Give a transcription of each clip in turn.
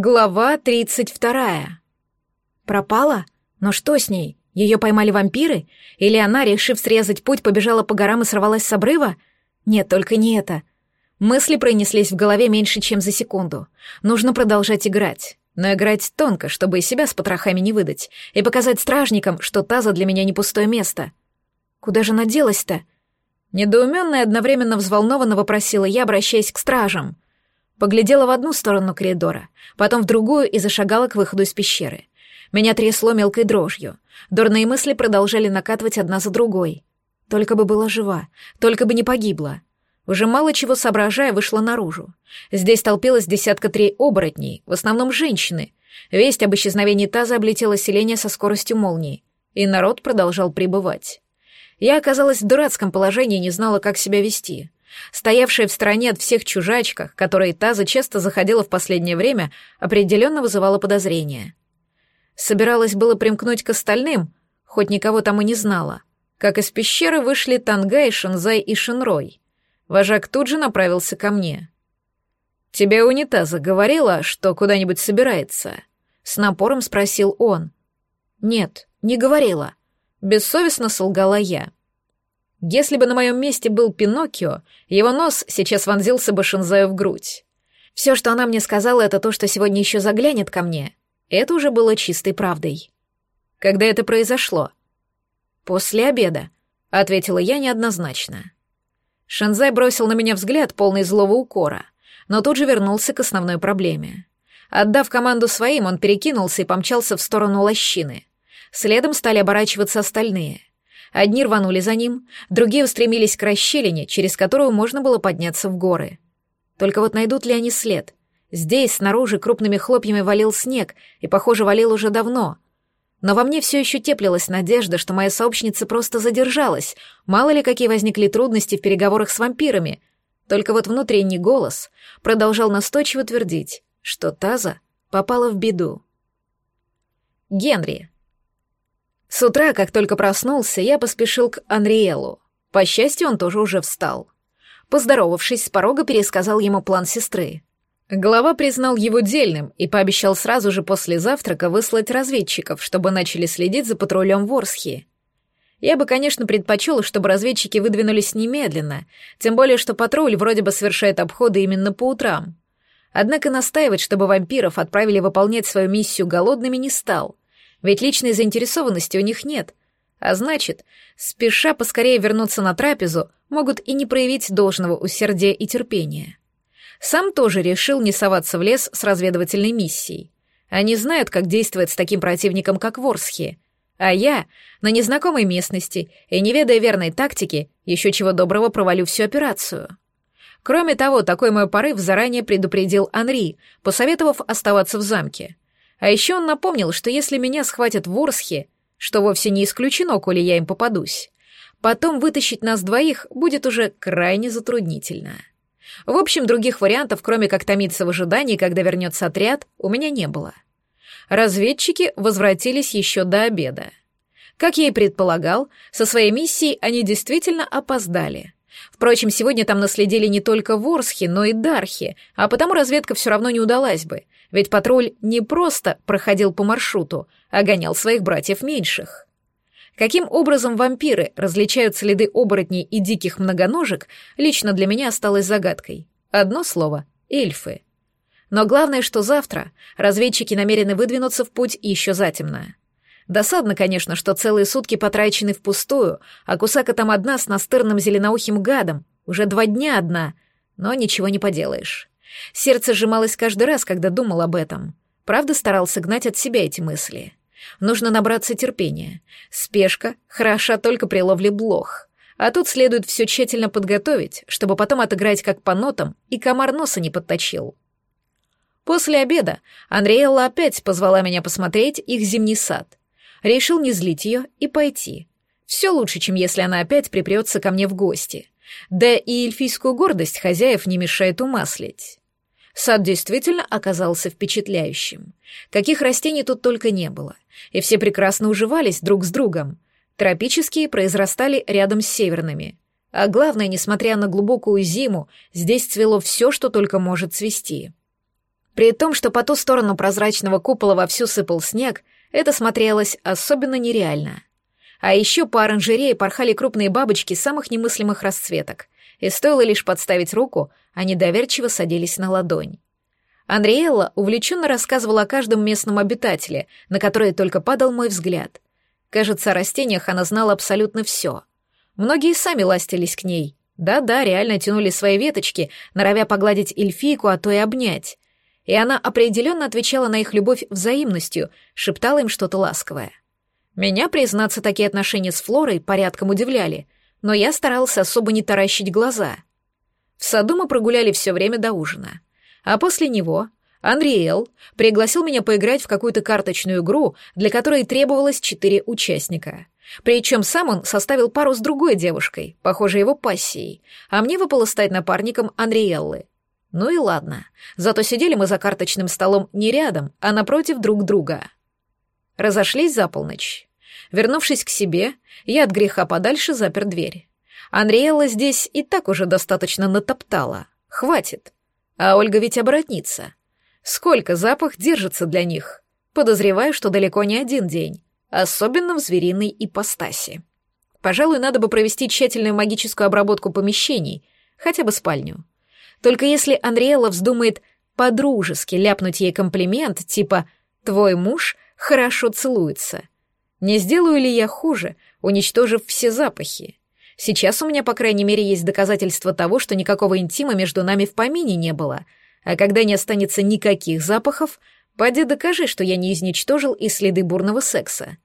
Глава тридцать вторая. Пропала? Но что с ней? Ее поймали вампиры? Или она, решив срезать путь, побежала по горам и сорвалась с обрыва? Нет, только не это. Мысли пронеслись в голове меньше, чем за секунду. Нужно продолжать играть. Но играть тонко, чтобы и себя с потрохами не выдать, и показать стражникам, что таза для меня не пустое место. Куда же она делась-то? Недоуменно и одновременно взволнованно вопросила я, обращаясь к стражам — Поглядела в одну сторону коридора, потом в другую и зашагала к выходу из пещеры. Меня трясло мелкой дрожью. Дурные мысли продолжали накатывать одна за другой. Только бы была жива, только бы не погибла. Уже мало чего соображая, вышла наружу. Здесь толпилось десятка три оборотней, в основном женщины. Весть об исчезновении таза облетела селение со скоростью молнии, и народ продолжал прибывать. Я оказалась в дурацком положении и не знала, как себя вести. Стоявшая в стороне от всех чужачка, которой Таза часто заходила в последнее время, определенно вызывала подозрения. Собиралась было примкнуть к остальным, хоть никого там и не знала. Как из пещеры вышли Тангай, Шинзай и Шинрой. Вожак тут же направился ко мне. «Тебе унитаза говорила, что куда-нибудь собирается?» С напором спросил он. «Нет, не говорила». Бессовестно солгала я. Если бы на моем месте был Пиноккио, его нос сейчас вонзился бы Шинзаю в грудь. Все, что она мне сказала, это то, что сегодня еще заглянет ко мне. Это уже было чистой правдой. Когда это произошло? После обеда, ответила я неоднозначно. Шинзай бросил на меня взгляд, полный злого укора, но тут же вернулся к основной проблеме. Отдав команду своим, он перекинулся и помчался в сторону лощины. Следом стали оборачиваться остальные. Одни рванули за ним, другие устремились к расщелине, через которую можно было подняться в горы. Только вот найдут ли они след? Здесь, снаружи, крупными хлопьями валил снег, и, похоже, валил уже давно. Но во мне все еще теплилась надежда, что моя сообщница просто задержалась, мало ли какие возникли трудности в переговорах с вампирами. Только вот внутренний голос продолжал настойчиво твердить, что Таза попала в беду. Генри. С утра, как только проснулся, я поспешил к Анриэлу. По счастью, он тоже уже встал. Поздоровавшись с порога, пересказал ему план сестры. Глава признал его дельным и пообещал сразу же после завтрака выслать разведчиков, чтобы начали следить за патрулем Ворсхи. Я бы, конечно, предпочел, чтобы разведчики выдвинулись немедленно, тем более, что патруль вроде бы совершает обходы именно по утрам. Однако настаивать, чтобы вампиров отправили выполнять свою миссию голодными, не стал — ведь личной заинтересованности у них нет. А значит, спеша поскорее вернуться на трапезу, могут и не проявить должного усердия и терпения. Сам тоже решил не соваться в лес с разведывательной миссией. Они знают, как действовать с таким противником, как Ворсхи. А я на незнакомой местности и, не ведая верной тактики, еще чего доброго провалю всю операцию. Кроме того, такой мой порыв заранее предупредил Анри, посоветовав оставаться в замке — а еще он напомнил, что если меня схватят в Орсхе, что вовсе не исключено, коли я им попадусь, потом вытащить нас двоих будет уже крайне затруднительно. В общем, других вариантов, кроме как томиться в ожидании, когда вернется отряд, у меня не было. Разведчики возвратились еще до обеда. Как я и предполагал, со своей миссией они действительно опоздали. Впрочем, сегодня там наследили не только Ворсхи, но и Дархи, а потому разведка все равно не удалась бы — ведь патруль не просто проходил по маршруту, а гонял своих братьев меньших. Каким образом вампиры различают следы оборотней и диких многоножек, лично для меня осталось загадкой. Одно слово — эльфы. Но главное, что завтра разведчики намерены выдвинуться в путь еще затемно. Досадно, конечно, что целые сутки потрачены впустую, а Кусака там одна с настырным зеленоухим гадом, уже два дня одна, но ничего не поделаешь. Сердце сжималось каждый раз, когда думал об этом. Правда, старался гнать от себя эти мысли. Нужно набраться терпения. Спешка хороша только при ловле блох. А тут следует все тщательно подготовить, чтобы потом отыграть как по нотам, и комар носа не подточил. После обеда Андреэлла опять позвала меня посмотреть их зимний сад. Решил не злить ее и пойти. Все лучше, чем если она опять припрется ко мне в гости. Да и эльфийскую гордость хозяев не мешает умаслить. Сад действительно оказался впечатляющим. Каких растений тут только не было. И все прекрасно уживались друг с другом. Тропические произрастали рядом с северными. А главное, несмотря на глубокую зиму, здесь цвело все, что только может цвести. При том, что по ту сторону прозрачного купола вовсю сыпал снег, это смотрелось особенно нереально. А еще по оранжерее порхали крупные бабочки самых немыслимых расцветок, и стоило лишь подставить руку, они доверчиво садились на ладонь. Андриэлла увлеченно рассказывала о каждом местном обитателе, на который только падал мой взгляд. Кажется, о растениях она знала абсолютно все. Многие сами ластились к ней. Да-да, реально тянули свои веточки, норовя погладить эльфийку, а то и обнять. И она определенно отвечала на их любовь взаимностью, шептала им что-то ласковое. Меня, признаться, такие отношения с Флорой порядком удивляли, но я старался особо не таращить глаза. В саду мы прогуляли все время до ужина. А после него Андриэл пригласил меня поиграть в какую-то карточную игру, для которой требовалось четыре участника. Причем сам он составил пару с другой девушкой, похожей его пассией, а мне выпало стать напарником Андриэллы. Ну и ладно, зато сидели мы за карточным столом не рядом, а напротив друг друга. Разошлись за полночь. Вернувшись к себе, я от греха подальше запер дверь. Андреяла здесь и так уже достаточно натоптала. Хватит. А Ольга ведь оборотница. Сколько запах держится для них? Подозреваю, что далеко не один день. Особенно в звериной ипостаси. Пожалуй, надо бы провести тщательную магическую обработку помещений, хотя бы спальню. Только если Андреяла вздумает подружески ляпнуть ей комплимент, типа «твой муж хорошо целуется», не сделаю ли я хуже, уничтожив все запахи? Сейчас у меня, по крайней мере, есть доказательства того, что никакого интима между нами в помине не было. А когда не останется никаких запахов, поди докажи, что я не изничтожил и следы бурного секса.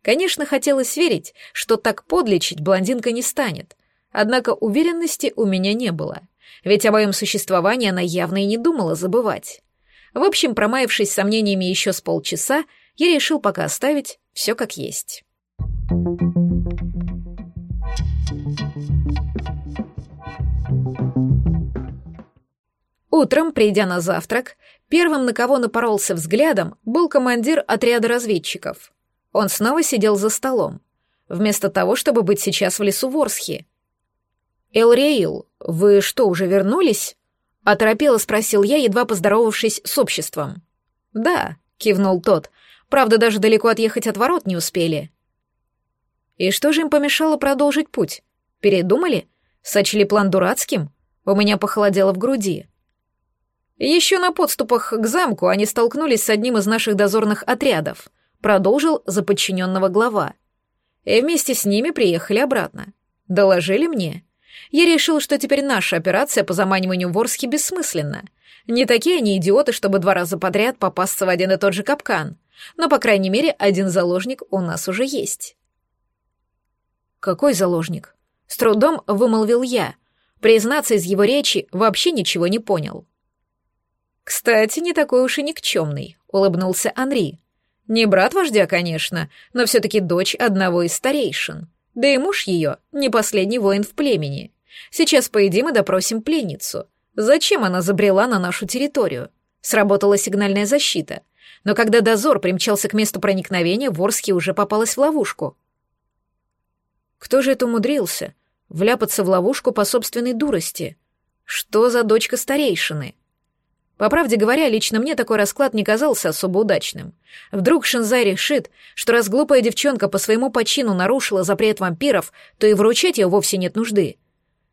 Конечно, хотелось верить, что так подлечить блондинка не станет. Однако уверенности у меня не было. Ведь о моем существовании она явно и не думала забывать. В общем, промаявшись сомнениями еще с полчаса, я решил пока оставить все как есть. Утром, придя на завтрак, первым, на кого напоролся взглядом, был командир отряда разведчиков. Он снова сидел за столом, вместо того, чтобы быть сейчас в лесу Ворсхи. «Элрейл, вы что, уже вернулись?» — оторопело спросил я, едва поздоровавшись с обществом. «Да», — кивнул тот, Правда, даже далеко отъехать от ворот не успели. И что же им помешало продолжить путь? Передумали? Сочли план дурацким? У меня похолодело в груди. Еще на подступах к замку они столкнулись с одним из наших дозорных отрядов, продолжил за подчиненного глава. И вместе с ними приехали обратно. Доложили мне. Я решил, что теперь наша операция по заманиванию Ворски бессмысленна. Не такие они идиоты, чтобы два раза подряд попасться в один и тот же капкан. Но, по крайней мере, один заложник у нас уже есть. Какой заложник? С трудом вымолвил я. Признаться, из его речи вообще ничего не понял. Кстати, не такой уж и никчемный, улыбнулся Анри. Не брат вождя, конечно, но все-таки дочь одного из старейшин. Да и муж ее не последний воин в племени. Сейчас поедим и допросим пленницу. Зачем она забрела на нашу территорию? Сработала сигнальная защита — но когда дозор примчался к месту проникновения, Ворский уже попалась в ловушку. Кто же это умудрился? Вляпаться в ловушку по собственной дурости? Что за дочка старейшины? По правде говоря, лично мне такой расклад не казался особо удачным. Вдруг Шинзай решит, что раз глупая девчонка по своему почину нарушила запрет вампиров, то и вручать ее вовсе нет нужды.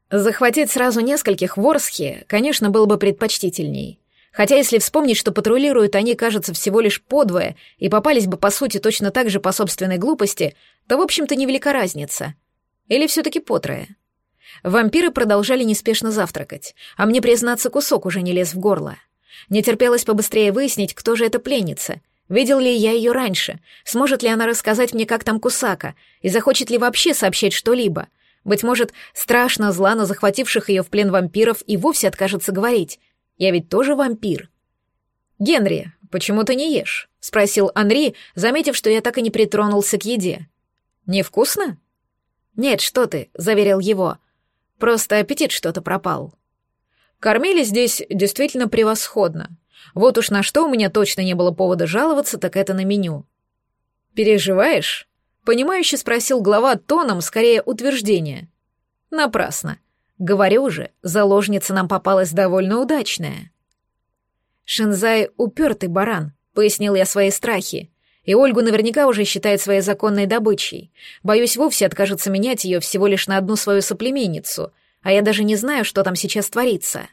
Захватить сразу нескольких Ворсхи, конечно, было бы предпочтительней. Хотя если вспомнить, что патрулируют они, кажется, всего лишь подвое, и попались бы, по сути, точно так же по собственной глупости, то, в общем-то, невелика разница. Или все-таки потрое. Вампиры продолжали неспешно завтракать, а мне, признаться, кусок уже не лез в горло. Не терпелось побыстрее выяснить, кто же эта пленница. Видел ли я ее раньше? Сможет ли она рассказать мне, как там Кусака? И захочет ли вообще сообщать что-либо? Быть может, страшно зла на захвативших ее в плен вампиров и вовсе откажется говорить. Я ведь тоже вампир. Генри, почему ты не ешь? спросил Анри, заметив, что я так и не притронулся к еде. Невкусно? Нет, что ты, заверил его. Просто аппетит что-то пропал. Кормили здесь действительно превосходно. Вот уж на что у меня точно не было повода жаловаться, так это на меню. Переживаешь? Понимающе спросил глава тоном, скорее утверждение. Напрасно. Говорю же, заложница нам попалась довольно удачная. «Шинзай — упертый баран», — пояснил я свои страхи. «И Ольгу наверняка уже считает своей законной добычей. Боюсь, вовсе откажется менять ее всего лишь на одну свою соплеменницу, а я даже не знаю, что там сейчас творится».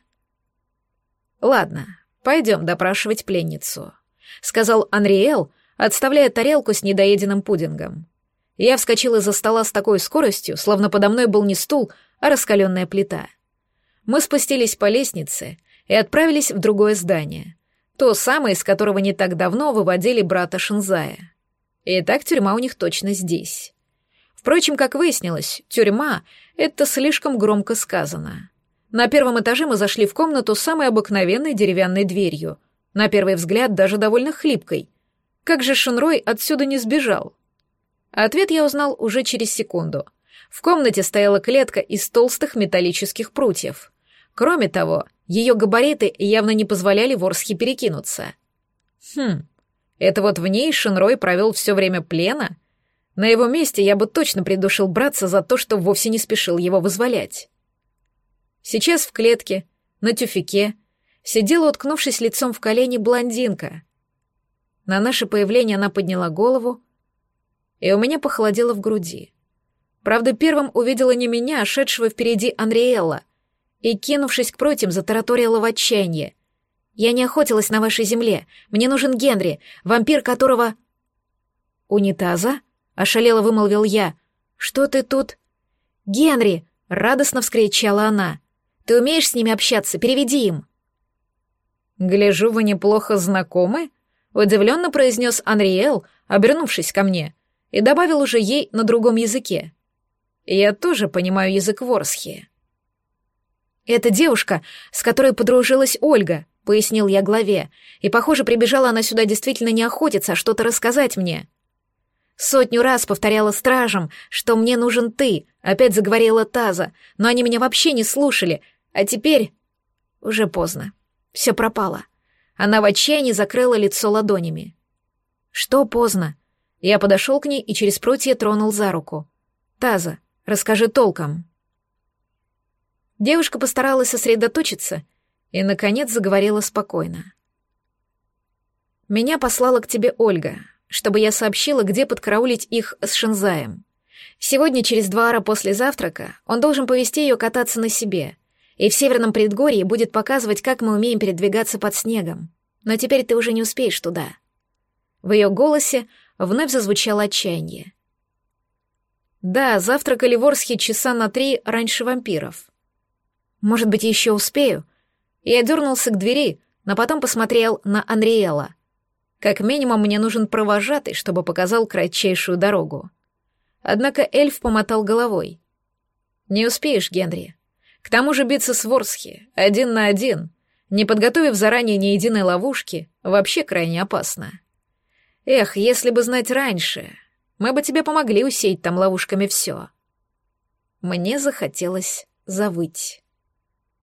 «Ладно, пойдем допрашивать пленницу», — сказал Анриэл, отставляя тарелку с недоеденным пудингом. Я вскочил из-за стола с такой скоростью, словно подо мной был не стул, а раскаленная плита. Мы спустились по лестнице и отправились в другое здание, то самое, из которого не так давно выводили брата Шинзая. И так тюрьма у них точно здесь. Впрочем, как выяснилось, тюрьма — это слишком громко сказано. На первом этаже мы зашли в комнату с самой обыкновенной деревянной дверью, на первый взгляд даже довольно хлипкой. Как же Шунрой отсюда не сбежал? Ответ я узнал уже через секунду. В комнате стояла клетка из толстых металлических прутьев. Кроме того, ее габариты явно не позволяли Ворсхе перекинуться. Хм, это вот в ней Шинрой провел все время плена? На его месте я бы точно придушил братца за то, что вовсе не спешил его вызволять. Сейчас в клетке, на тюфике, сидела, уткнувшись лицом в колени, блондинка. На наше появление она подняла голову, и у меня похолодело в груди. Правда, первым увидела не меня, а шедшего впереди Анриэлла, и, кинувшись к против, затараторила в отчаянии. «Я не охотилась на вашей земле. Мне нужен Генри, вампир которого...» «Унитаза?» — ошалело вымолвил я. «Что ты тут?» «Генри!» — радостно вскричала она. «Ты умеешь с ними общаться? Переведи им!» «Гляжу, вы неплохо знакомы?» — удивленно произнес Анриэл, обернувшись ко мне и добавил уже ей на другом языке. «Я тоже понимаю язык Ворсхи». «Это девушка, с которой подружилась Ольга», — пояснил я главе, «и, похоже, прибежала она сюда действительно не охотиться, а что-то рассказать мне». Сотню раз повторяла стражам, что мне нужен ты, опять заговорила Таза, но они меня вообще не слушали, а теперь... Уже поздно. Все пропало. Она в отчаянии закрыла лицо ладонями. Что поздно? Я подошел к ней и через прутья тронул за руку. «Таза, расскажи толком». Девушка постаралась сосредоточиться и, наконец, заговорила спокойно. «Меня послала к тебе Ольга, чтобы я сообщила, где подкараулить их с Шинзаем. Сегодня через два ара после завтрака он должен повести ее кататься на себе, и в Северном предгорье будет показывать, как мы умеем передвигаться под снегом. Но теперь ты уже не успеешь туда». В ее голосе вновь зазвучало отчаяние. Да, завтракали Ворсхи часа на три раньше вампиров. Может быть, еще успею? Я дернулся к двери, но потом посмотрел на Анриэла. Как минимум, мне нужен провожатый, чтобы показал кратчайшую дорогу. Однако эльф помотал головой. «Не успеешь, Генри. К тому же биться с Ворсхи, один на один, не подготовив заранее ни единой ловушки, вообще крайне опасно. Эх, если бы знать раньше, мы бы тебе помогли усеять там ловушками все. Мне захотелось завыть.